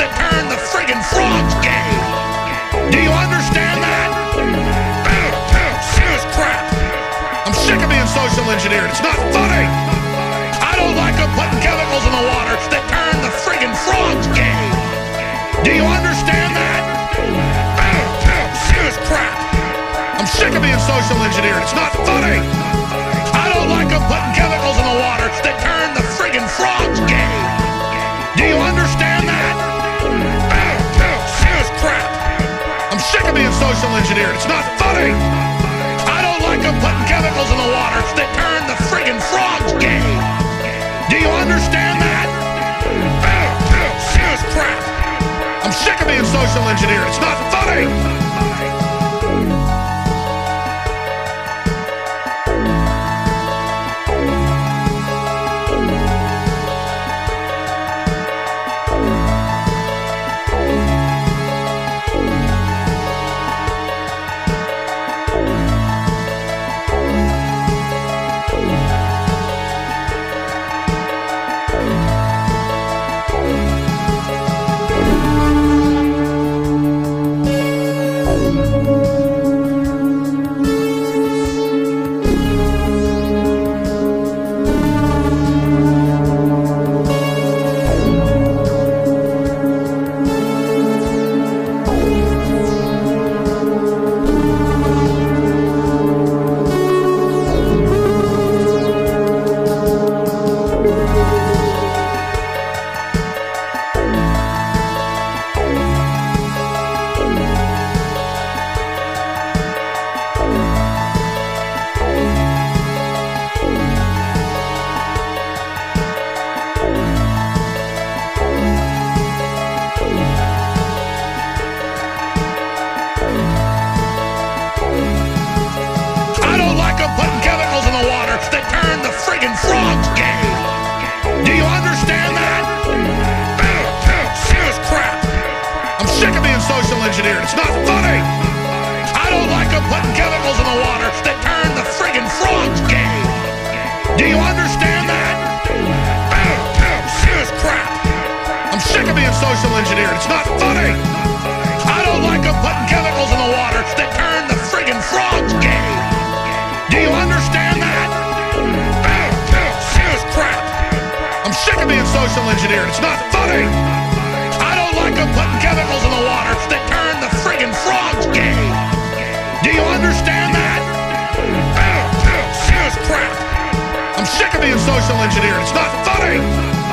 that turn the friggin' frogs gay. Do you understand that? Serious crap. I'm sick of being social engineered. It's not funny. I don't like them putting chemicals in the water that turn the friggin' frogs gay. Do you understand that? Serious crap. I'm sick of being social engineered. It's not funny. I don't like them putting chemicals engineered. It's not funny. I don't like them putting chemicals in the water that turn the friggin' frogs gay. Do you understand that? Serious crap. I'm sick of being social engineered. It's not funny. It's not funny. I don't like them putting chemicals in the water that turn the friggin' frogs gay. Do you understand that? Serious crap. I'm sick of being social engineered. It's not funny. I don't like them putting chemicals in the water that turn the friggin' frogs gay. Do you understand that? Serious crap. I'm sick of being social engineered. It's not funny. I don't like them putting chemicals in the water that turn Engineered. It's not funny.